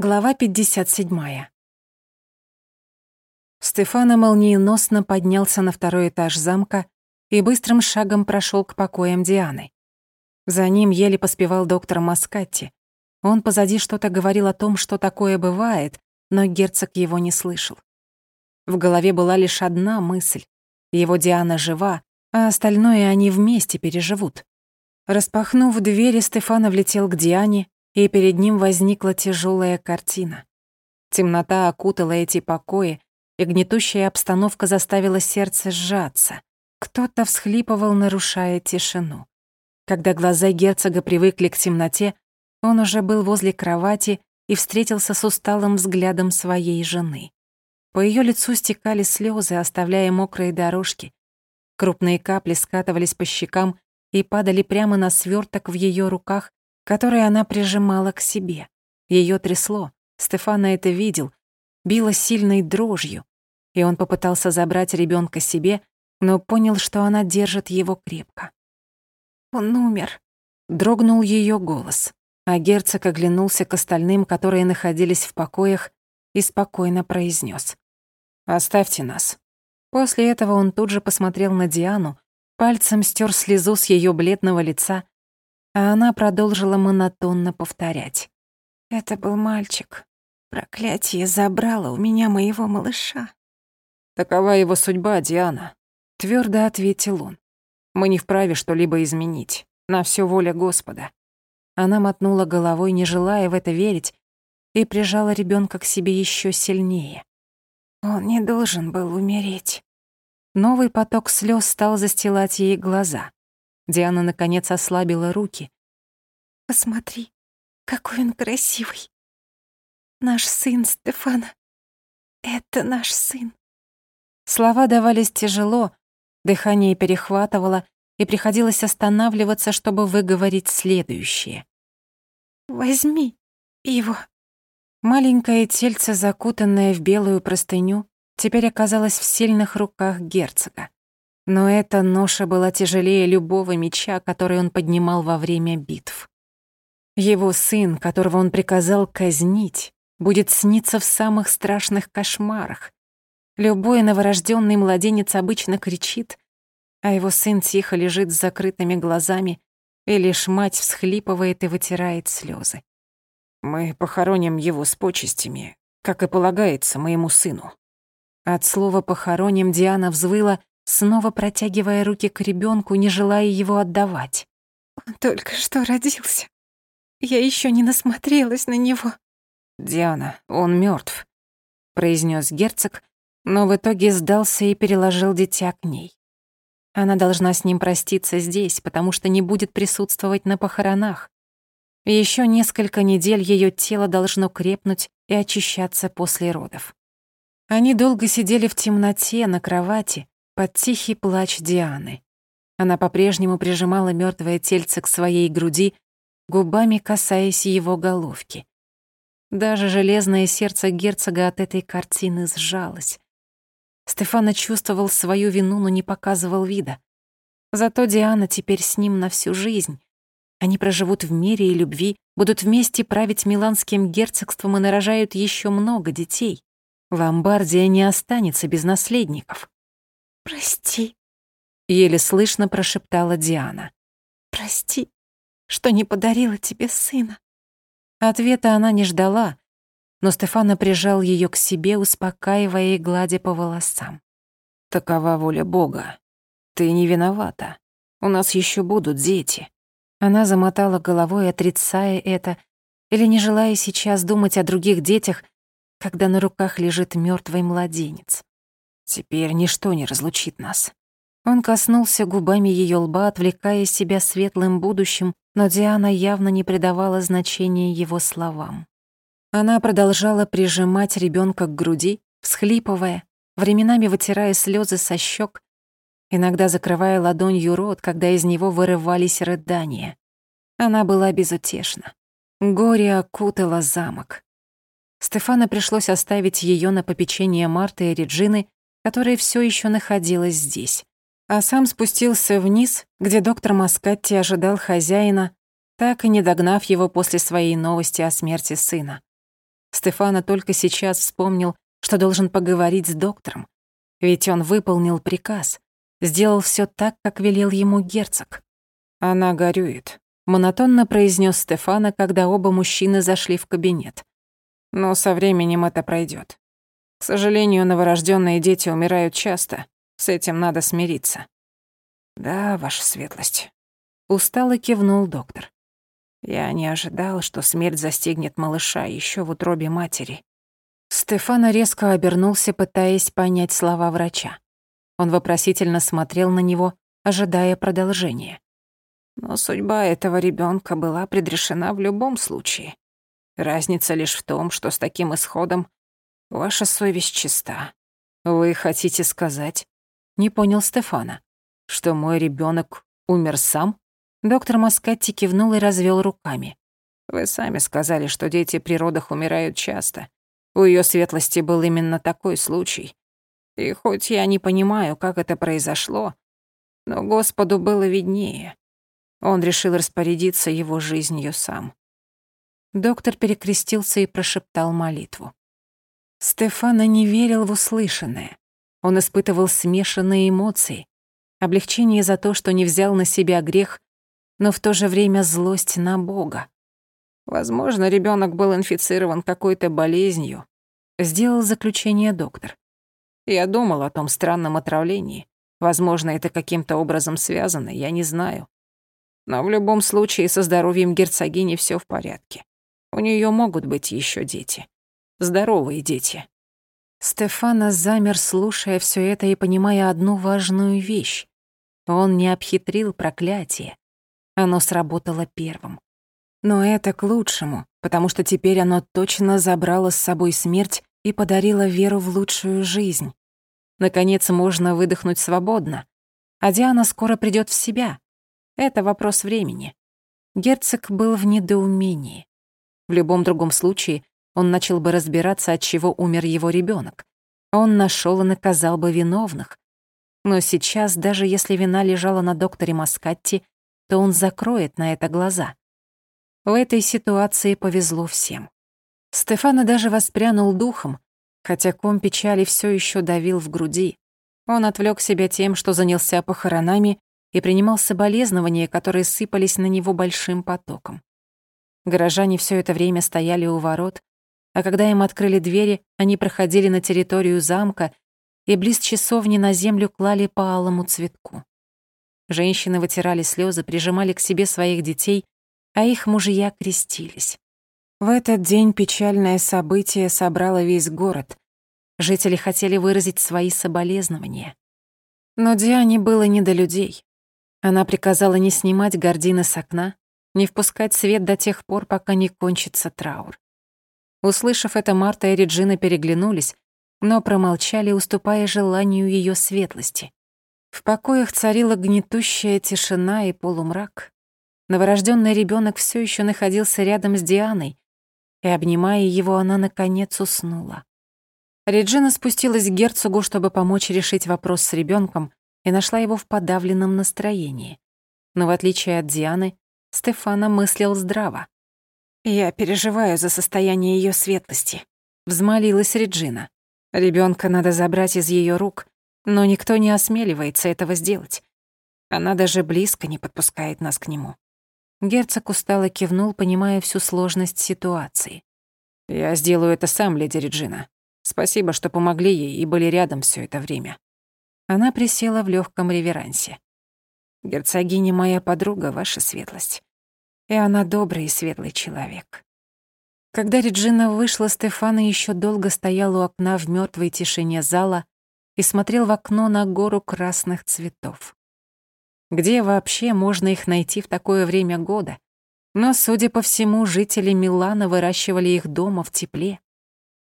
Глава 57. Стефано молниеносно поднялся на второй этаж замка и быстрым шагом прошел к покоям Дианы. За ним еле поспевал доктор Маскатти. Он позади что-то говорил о том, что такое бывает, но герцог его не слышал. В голове была лишь одна мысль. Его Диана жива, а остальное они вместе переживут. Распахнув двери, Стефано влетел к Диане и перед ним возникла тяжелая картина. Темнота окутала эти покои, и гнетущая обстановка заставила сердце сжаться. Кто-то всхлипывал, нарушая тишину. Когда глаза герцога привыкли к темноте, он уже был возле кровати и встретился с усталым взглядом своей жены. По ее лицу стекали слезы, оставляя мокрые дорожки. Крупные капли скатывались по щекам и падали прямо на сверток в ее руках, который она прижимала к себе. Ее трясло, Стефана это видел, било сильной дрожью, и он попытался забрать ребенка себе, но понял, что она держит его крепко. «Он умер», — дрогнул ее голос, а герцог оглянулся к остальным, которые находились в покоях, и спокойно произнес: «Оставьте нас». После этого он тут же посмотрел на Диану, пальцем стер слезу с ее бледного лица а она продолжила монотонно повторять. «Это был мальчик. Проклятие забрало у меня моего малыша». «Такова его судьба, Диана», — твердо ответил он. «Мы не вправе что-либо изменить. На все воля Господа». Она мотнула головой, не желая в это верить, и прижала ребенка к себе еще сильнее. Он не должен был умереть. Новый поток слез стал застилать ей глаза. Диана, наконец, ослабила руки. «Посмотри, какой он красивый. Наш сын Стефана. Это наш сын». Слова давались тяжело, дыхание перехватывало, и приходилось останавливаться, чтобы выговорить следующее. «Возьми его». Маленькое тельце, закутанное в белую простыню, теперь оказалось в сильных руках герцога. Но эта ноша была тяжелее любого меча, который он поднимал во время битв. Его сын, которого он приказал казнить, будет сниться в самых страшных кошмарах. Любой новорожденный младенец обычно кричит, а его сын тихо лежит с закрытыми глазами, и лишь мать всхлипывает и вытирает слезы. «Мы похороним его с почестями, как и полагается моему сыну». От слова «похороним» Диана взвыла снова протягивая руки к ребенку, не желая его отдавать. «Он только что родился. Я еще не насмотрелась на него». «Диана, он мертв, произнес герцог, но в итоге сдался и переложил дитя к ней. Она должна с ним проститься здесь, потому что не будет присутствовать на похоронах. Еще несколько недель ее тело должно крепнуть и очищаться после родов. Они долго сидели в темноте на кровати, под тихий плач Дианы. Она по-прежнему прижимала мертвое тельце к своей груди, губами касаясь его головки. Даже железное сердце герцога от этой картины сжалось. Стефана чувствовал свою вину, но не показывал вида. Зато Диана теперь с ним на всю жизнь. Они проживут в мире и любви, будут вместе править миланским герцогством и нарожают еще много детей. Ломбардия не останется без наследников. «Прости», — еле слышно прошептала Диана. «Прости, что не подарила тебе сына». Ответа она не ждала, но Стефана прижал ее к себе, успокаивая и гладя по волосам. «Такова воля Бога. Ты не виновата. У нас еще будут дети». Она замотала головой, отрицая это, или не желая сейчас думать о других детях, когда на руках лежит мертвый младенец. Теперь ничто не разлучит нас. Он коснулся губами ее лба, отвлекая себя светлым будущим, но Диана явно не придавала значения его словам. Она продолжала прижимать ребенка к груди, всхлипывая, временами вытирая слезы со щек, иногда закрывая ладонью рот, когда из него вырывались рыдания. Она была безутешна. Горе окутало замок. Стефана пришлось оставить ее на попечение Марты и Реджины, которая все еще находилась здесь. А сам спустился вниз, где доктор Маскатти ожидал хозяина, так и не догнав его после своей новости о смерти сына. Стефана только сейчас вспомнил, что должен поговорить с доктором. Ведь он выполнил приказ, сделал все так, как велел ему герцог. Она горюет, монотонно произнес Стефана, когда оба мужчины зашли в кабинет. Но со временем это пройдет. К сожалению, новорожденные дети умирают часто. С этим надо смириться. Да, ваша светлость. Устало кивнул доктор. Я не ожидал, что смерть застигнет малыша еще в утробе матери. Стефана резко обернулся, пытаясь понять слова врача. Он вопросительно смотрел на него, ожидая продолжения. Но судьба этого ребенка была предрешена в любом случае. Разница лишь в том, что с таким исходом ваша совесть чиста. Вы хотите сказать? Не понял Стефана, что мой ребенок умер сам? Доктор Маскатти кивнул и развел руками. Вы сами сказали, что дети при родах умирают часто. У ее светлости был именно такой случай. И хоть я не понимаю, как это произошло, но Господу было виднее. Он решил распорядиться его жизнью сам. Доктор перекрестился и прошептал молитву. Стефана не верил в услышанное. Он испытывал смешанные эмоции. Облегчение за то, что не взял на себя грех, но в то же время злость на Бога. Возможно, ребенок был инфицирован какой-то болезнью, сделал заключение доктор. Я думал о том странном отравлении. Возможно, это каким-то образом связано, я не знаю. Но в любом случае со здоровьем герцогини все в порядке. У нее могут быть еще дети. Здоровые дети. Стефана замер, слушая все это и понимая одну важную вещь. Он не обхитрил проклятие. Оно сработало первым. Но это к лучшему, потому что теперь оно точно забрало с собой смерть и подарило веру в лучшую жизнь. Наконец можно выдохнуть свободно. А Диана скоро придет в себя. Это вопрос времени. Герцог был в недоумении. В любом другом случае он начал бы разбираться, от чего умер его ребенок. Он нашел и наказал бы виновных. Но сейчас, даже если вина лежала на докторе Маскатти, то он закроет на это глаза. В этой ситуации повезло всем. Стефана даже воспрянул духом, хотя ком печали все еще давил в груди. Он отвлек себя тем, что занялся похоронами и принимал соболезнования, которые сыпались на него большим потоком. Горожане все это время стояли у ворот, а когда им открыли двери, они проходили на территорию замка и близ часовни на землю клали по алому цветку. Женщины вытирали слезы, прижимали к себе своих детей, а их мужья крестились. В этот день печальное событие собрало весь город. Жители хотели выразить свои соболезнования. Но Диане было не до людей. Она приказала не снимать гардины с окна, не впускать свет до тех пор, пока не кончится траур. Услышав это, Марта и Реджина переглянулись, но промолчали, уступая желанию ее светлости. В покоях царила гнетущая тишина и полумрак. Новорожденный ребенок все еще находился рядом с Дианой, и, обнимая его, она, наконец, уснула. Реджина спустилась к герцогу, чтобы помочь решить вопрос с ребенком, и нашла его в подавленном настроении. Но в отличие от Дианы, Стефана мыслил здраво. «Я переживаю за состояние ее светлости», — взмолилась Реджина. Ребенка надо забрать из ее рук, но никто не осмеливается этого сделать. Она даже близко не подпускает нас к нему». Герцог устало кивнул, понимая всю сложность ситуации. «Я сделаю это сам, леди Реджина. Спасибо, что помогли ей и были рядом все это время». Она присела в легком реверансе. Герцогиня моя подруга, ваша светлость. И она добрый и светлый человек. Когда Реджина вышла, Стефана еще долго стоял у окна в мертвой тишине зала и смотрел в окно на гору красных цветов. Где вообще можно их найти в такое время года? Но, судя по всему, жители Милана выращивали их дома в тепле.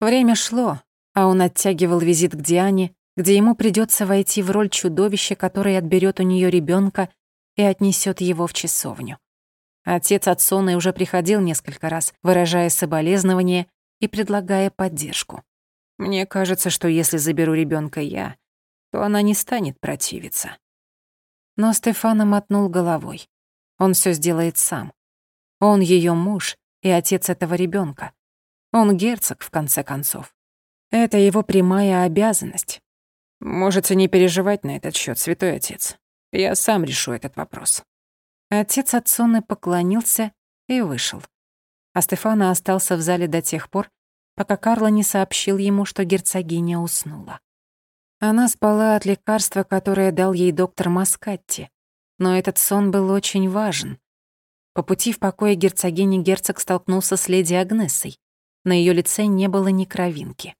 Время шло, а он оттягивал визит к Диане, где ему придется войти в роль чудовища, которое отберет у нее ребенка и отнесет его в часовню. Отец от Соны уже приходил несколько раз, выражая соболезнования и предлагая поддержку. «Мне кажется, что если заберу ребенка я, то она не станет противиться». Но Стефана мотнул головой. Он все сделает сам. Он ее муж и отец этого ребенка. Он герцог, в конце концов. Это его прямая обязанность. Можете не переживать на этот счет, святой отец. Я сам решу этот вопрос. Отец Ацоны поклонился и вышел. А Стефана остался в зале до тех пор, пока Карла не сообщил ему, что герцогиня уснула. Она спала от лекарства, которое дал ей доктор Маскатти, но этот сон был очень важен. По пути в покое герцогини герцог столкнулся с леди Агнессой. На ее лице не было ни кровинки.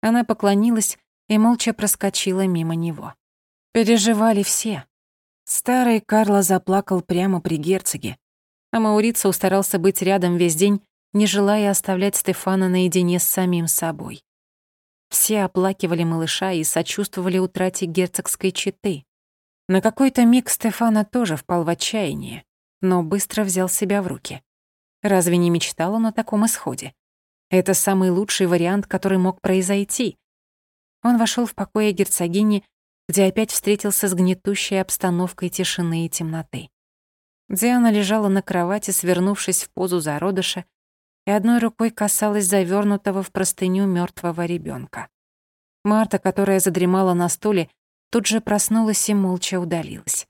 Она поклонилась и молча проскочила мимо него. Переживали все. Старый Карло заплакал прямо при герцоге, а Маурицио старался быть рядом весь день, не желая оставлять Стефана наедине с самим собой. Все оплакивали малыша и сочувствовали утрате герцогской четы. На какой-то миг Стефана тоже впал в отчаяние, но быстро взял себя в руки. Разве не мечтал он о таком исходе? Это самый лучший вариант, который мог произойти. Он вошел в покое герцогини, где опять встретился с гнетущей обстановкой тишины и темноты. Диана лежала на кровати, свернувшись в позу зародыша, и одной рукой касалась завернутого в простыню мертвого ребенка. Марта, которая задремала на стуле, тут же проснулась и молча удалилась.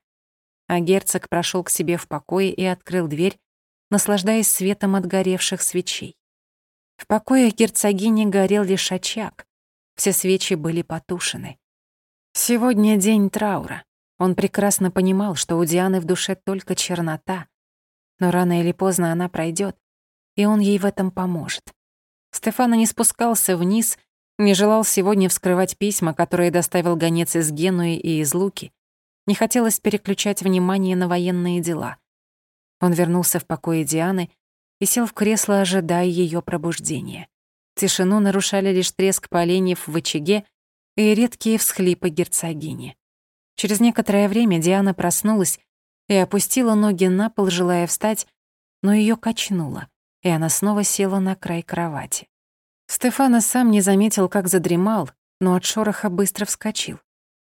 А герцог прошел к себе в покое и открыл дверь, наслаждаясь светом от горевших свечей. В покое герцогини горел лишь очаг, все свечи были потушены. Сегодня день траура. Он прекрасно понимал, что у Дианы в душе только чернота, но рано или поздно она пройдет, и он ей в этом поможет. Стефана не спускался вниз, не желал сегодня вскрывать письма, которые доставил гонец из Генуи и из Луки. Не хотелось переключать внимание на военные дела. Он вернулся в покое Дианы и сел в кресло, ожидая ее пробуждения. Тишину нарушали лишь треск поленьев в очаге и редкие всхлипы герцогини. Через некоторое время Диана проснулась и опустила ноги на пол, желая встать, но ее качнуло, и она снова села на край кровати. Стефана сам не заметил, как задремал, но от шороха быстро вскочил.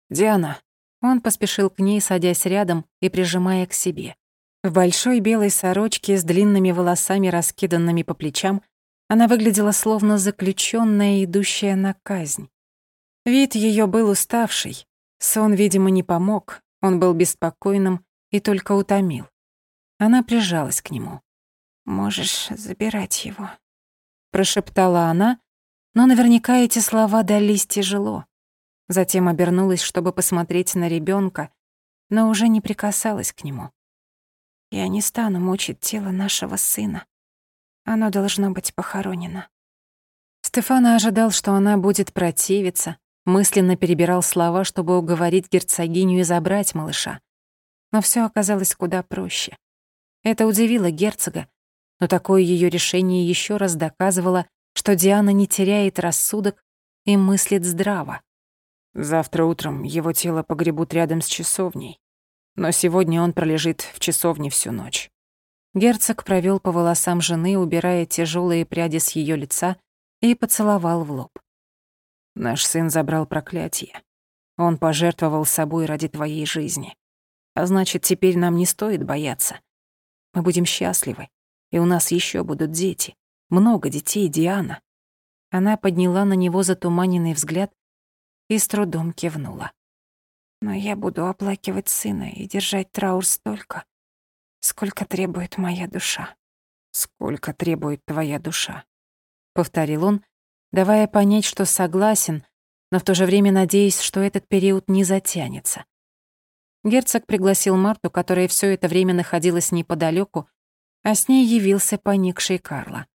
«Диана!» Он поспешил к ней, садясь рядом и прижимая к себе. В большой белой сорочке с длинными волосами, раскиданными по плечам, она выглядела словно заключенная, идущая на казнь. Вид ее был уставший. Сон, видимо, не помог. Он был беспокойным и только утомил. Она прижалась к нему. «Можешь забирать его», — прошептала она, но наверняка эти слова дались тяжело. Затем обернулась, чтобы посмотреть на ребенка, но уже не прикасалась к нему. «Я не стану мучить тело нашего сына», оно должно быть похоронено. Стефана ожидал, что она будет противиться, мысленно перебирал слова, чтобы уговорить герцогиню и забрать малыша. Но все оказалось куда проще. Это удивило герцога, но такое ее решение еще раз доказывало, что Диана не теряет рассудок и мыслит здраво. Завтра утром его тело погребут рядом с часовней, но сегодня он пролежит в часовне всю ночь. Герцог провел по волосам жены, убирая тяжелые пряди с ее лица, и поцеловал в лоб. «Наш сын забрал проклятие. Он пожертвовал собой ради твоей жизни. А значит, теперь нам не стоит бояться. Мы будем счастливы, и у нас еще будут дети. Много детей, Диана». Она подняла на него затуманенный взгляд и с трудом кивнула. «Но я буду оплакивать сына и держать траур столько, сколько требует моя душа. Сколько требует твоя душа, повторил он, давая понять, что согласен, но в то же время надеясь, что этот период не затянется. Герцог пригласил Марту, которая все это время находилась неподалеку, а с ней явился поникший Карла.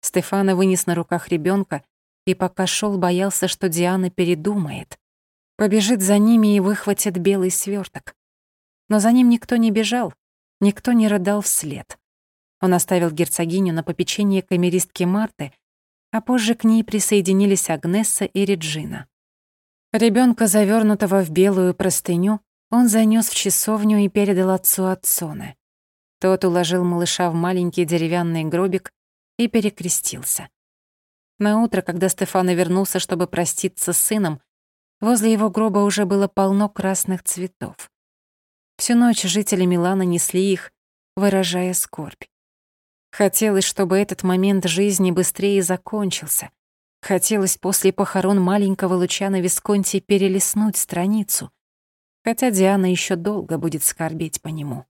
Стефана вынес на руках ребенка и пока шел, боялся, что Диана передумает. Побежит за ними и выхватит белый сверток. Но за ним никто не бежал, Никто не рыдал вслед. Он оставил герцогиню на попечение камеристки Марты, а позже к ней присоединились Агнесса и Реджина. Ребенка, завернутого в белую простыню, он занес в часовню и передал отцу Отсоне. Тот уложил малыша в маленький деревянный гробик и перекрестился. На утро, когда Стефано вернулся, чтобы проститься с сыном, возле его гроба уже было полно красных цветов. Всю ночь жители Милана несли их, выражая скорбь. Хотелось, чтобы этот момент жизни быстрее закончился. Хотелось после похорон маленького Лучана Висконти перелистнуть страницу, хотя Диана еще долго будет скорбеть по нему.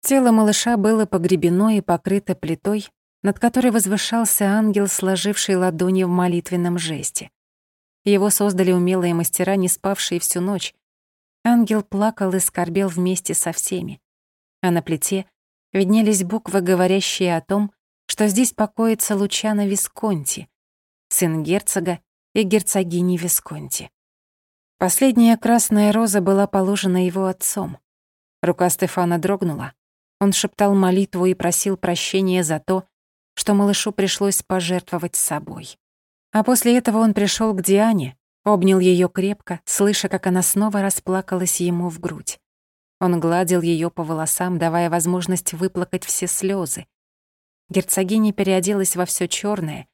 Тело малыша было погребено и покрыто плитой, над которой возвышался ангел, сложивший ладони в молитвенном жесте. Его создали умелые мастера, не спавшие всю ночь. Ангел плакал и скорбел вместе со всеми. А на плите виднелись буквы, говорящие о том, что здесь покоится Лучано Висконти, сын герцога и герцогини Висконти. Последняя красная роза была положена его отцом. Рука Стефана дрогнула. Он шептал молитву и просил прощения за то, что малышу пришлось пожертвовать собой. А после этого он пришел к Диане, обнял ее крепко, слыша, как она снова расплакалась ему в грудь. Он гладил ее по волосам, давая возможность выплакать все слезы. Герцогиня переоделась во все черное.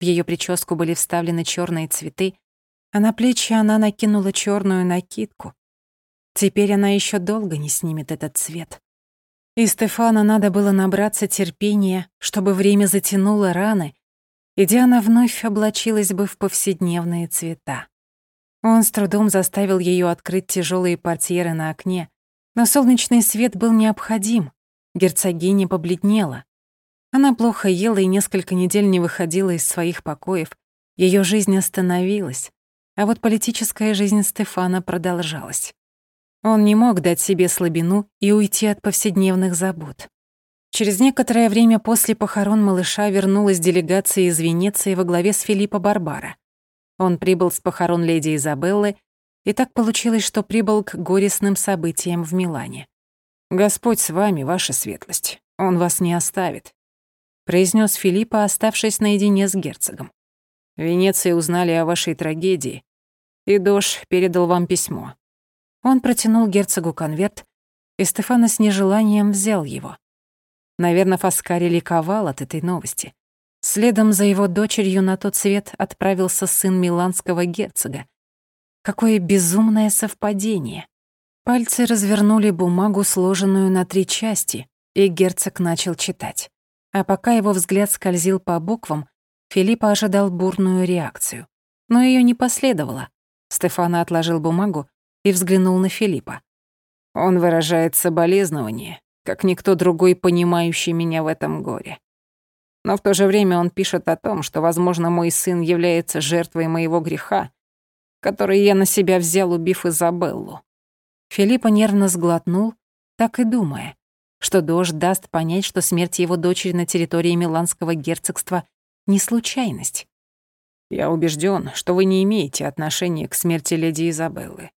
В ее прическу были вставлены черные цветы, а на плечи она накинула черную накидку. Теперь она еще долго не снимет этот цвет. И Стефана надо было набраться терпения, чтобы время затянуло раны, и Диана вновь облачилась бы в повседневные цвета. Он с трудом заставил ее открыть тяжелые портьеры на окне, но солнечный свет был необходим. Герцогиня побледнела. Она плохо ела и несколько недель не выходила из своих покоев. Ее жизнь остановилась, а вот политическая жизнь Стефана продолжалась. Он не мог дать себе слабину и уйти от повседневных забот. Через некоторое время после похорон малыша вернулась делегация из Венеции во главе с Филиппо Барбара. Он прибыл с похорон леди Изабеллы, и так получилось, что прибыл к горестным событиям в Милане. «Господь с вами, ваша светлость, он вас не оставит», произнес Филиппа, оставшись наедине с герцогом. Венеции узнали о вашей трагедии, и Дош передал вам письмо. Он протянул герцогу конверт, и Стефана с нежеланием взял его. Наверное, Фаскари ликовал от этой новости. Следом за его дочерью на тот свет отправился сын миланского герцога. Какое безумное совпадение. Пальцы развернули бумагу, сложенную на три части, и герцог начал читать. А пока его взгляд скользил по буквам, Филиппа ожидал бурную реакцию. Но ее не последовало. Стефана отложил бумагу и взглянул на Филиппа. Он выражает соболезнование, как никто другой, понимающий меня в этом горе. Но в то же время он пишет о том, что, возможно, мой сын является жертвой моего греха, который я на себя взял, убив Изабеллу. Филиппа нервно сглотнул, так и думая, что дождь даст понять, что смерть его дочери на территории Миланского герцогства не случайность. «Я убежден, что вы не имеете отношения к смерти леди Изабеллы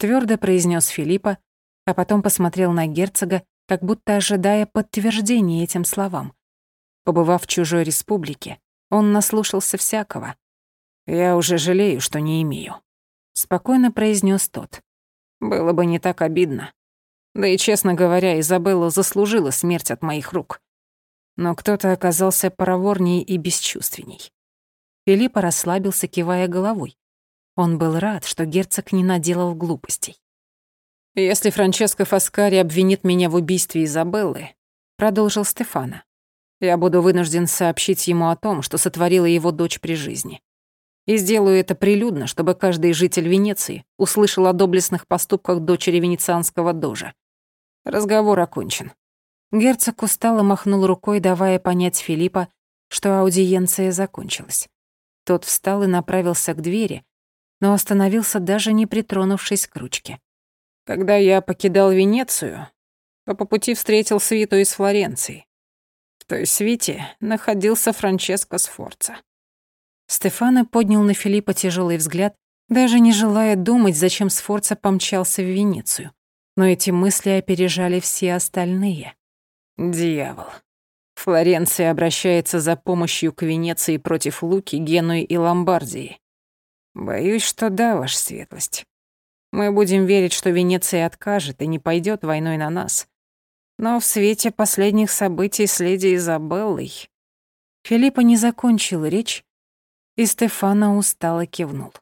твердо произнес Филиппа, а потом посмотрел на герцога, как будто ожидая подтверждения этим словам. Побывав в чужой республике, он наслушался всякого. «Я уже жалею, что не имею», — спокойно произнес тот. «Было бы не так обидно. Да и, честно говоря, Изабелла заслужила смерть от моих рук. Но кто-то оказался проворнее и бесчувственней». Филиппа расслабился, кивая головой. Он был рад, что герцог не наделал глупостей. «Если Франческо Фаскари обвинит меня в убийстве Изабеллы», — продолжил Стефана, «я буду вынужден сообщить ему о том, что сотворила его дочь при жизни. И сделаю это прилюдно, чтобы каждый житель Венеции услышал о доблестных поступках дочери венецианского дожа. Разговор окончен». Герцог устало махнул рукой, давая понять Филиппа, что аудиенция закончилась. Тот встал и направился к двери, но остановился, даже не притронувшись к ручке. Когда я покидал Венецию, то по пути встретил свиту из Флоренции. В той свите находился Франческо Сфорца. Стефано поднял на Филиппа тяжелый взгляд, даже не желая думать, зачем Сфорца помчался в Венецию. Но эти мысли опережали все остальные. Дьявол. Флоренция обращается за помощью к Венеции против Луки, Генуи и Ломбардии. Боюсь, что да, ваша светлость. Мы будем верить, что Венеция откажет и не пойдет войной на нас. Но в свете последних событий с леди Изабеллой... Филиппа не закончил речь, и Стефана устало кивнул.